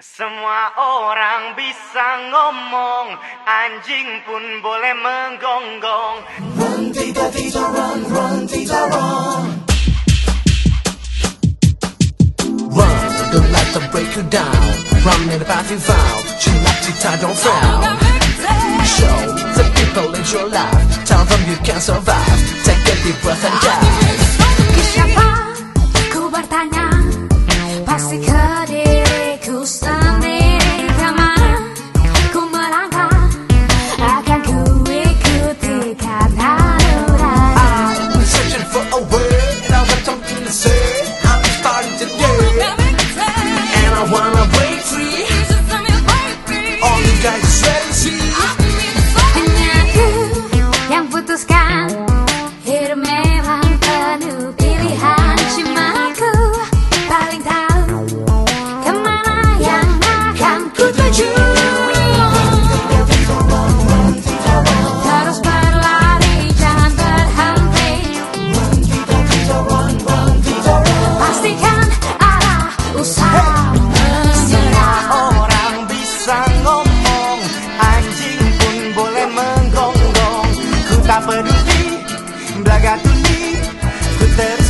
Semua orang bisa ngomong, anjing pun boleh menggonggong. Run, tita, tita, run, run, tita, run. Run, don't let them break you down. Run in the path you found. Chin up, tita, don't frown. Show the people in your life. Tell them you can survive. Tuli, ku terus berlari.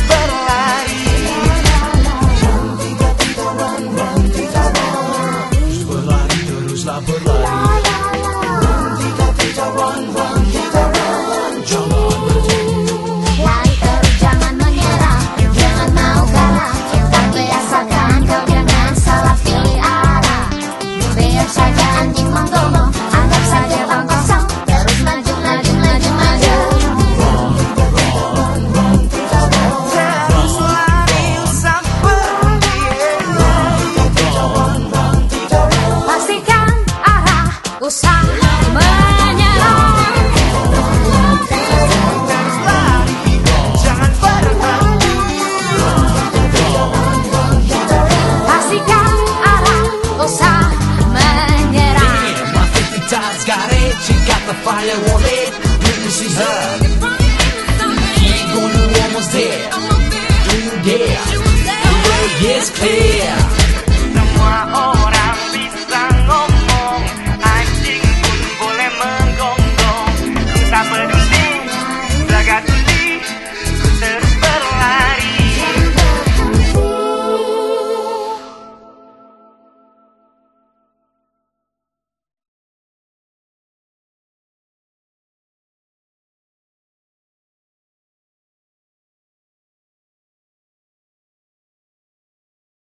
Terus lari, jangan. Pastikan arah Usah menyerah Yeah, my 50 times got it. She got the fire on it. Maybe she's her. Gonna almost there. Do you dare? Clear.